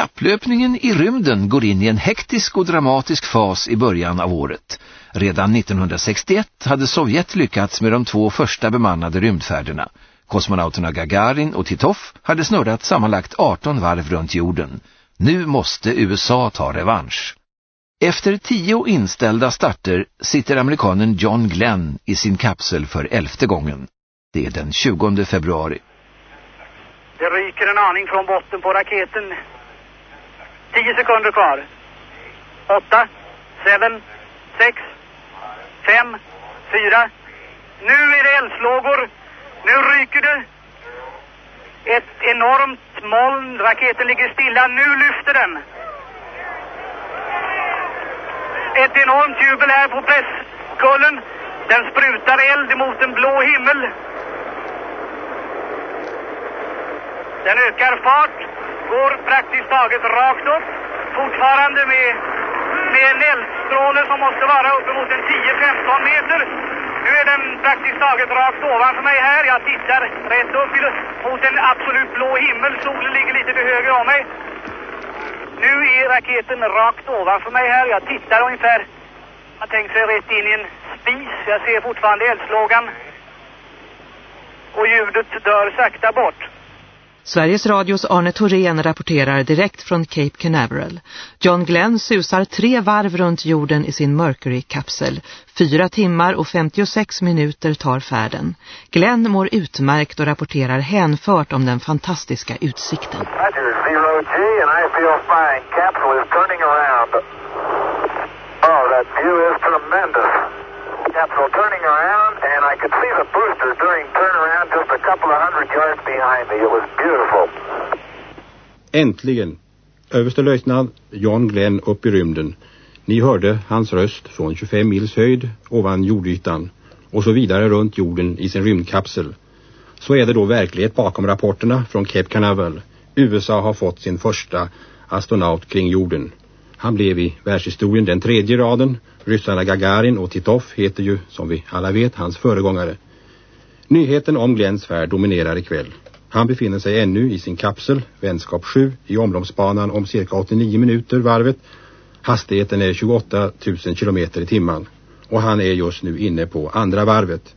Kapplöpningen i rymden går in i en hektisk och dramatisk fas i början av året. Redan 1961 hade Sovjet lyckats med de två första bemannade rymdfärderna. Kosmonauterna Gagarin och Titov hade snurrat sammanlagt 18 varv runt jorden. Nu måste USA ta revansch. Efter tio inställda starter sitter amerikanen John Glenn i sin kapsel för elfte gången. Det är den 20 februari. Det ryker en aning från botten på raketen. Tio sekunder kvar. Åtta, seven, sex, fem, fyra. Nu är det eldslågor. Nu ryker det. Ett enormt moln. Raketen ligger stilla. Nu lyfter den. Ett enormt jubel här på presskullen. Den sprutar eld mot en blå himmel. Den ökar fart, praktiskt taget rakt upp, fortfarande med, med en eldstråle som måste vara uppemot en 10-15 meter. Nu är den praktiskt taget rakt ovanför mig här. Jag tittar rätt upp mot en absolut blå himmel. Solen ligger lite till höger om mig. Nu är raketen rakt ovanför mig här. Jag tittar ungefär, man tänker sig rätt in i en spis. Jag ser fortfarande eldslågan. Och ljudet dör sakta bort. Sveriges Radios Arne Thorén rapporterar direkt från Cape Canaveral. John Glenn susar tre varv runt jorden i sin Mercury-kapsel. Fyra timmar och 56 minuter tar färden. Glenn mår utmärkt och rapporterar hänfört om den fantastiska utsikten. Roger, zero G and I feel fine. Capsule is turning around. Oh, that view is tremendous. Capsule turning around and I could see the booster during turnaround to a couple of hundred yards behind me. It was beautiful. Äntligen! Överstelöjtnant John Glenn upp i rymden. Ni hörde hans röst från 25 mils höjd ovan jordytan och så vidare runt jorden i sin rymdkapsel. Så är det då verklighet bakom rapporterna från Cape Canaveral. USA har fått sin första astronaut kring jorden. Han blev i världshistorien den tredje raden. Ryssarna Gagarin och Titov heter ju, som vi alla vet, hans föregångare. Nyheten om Glens färd dominerar ikväll. Han befinner sig ännu i sin kapsel, vänskap 7, i omloppsbanan om cirka 89 minuter varvet. Hastigheten är 28 000 kilometer i timman. Och han är just nu inne på andra varvet.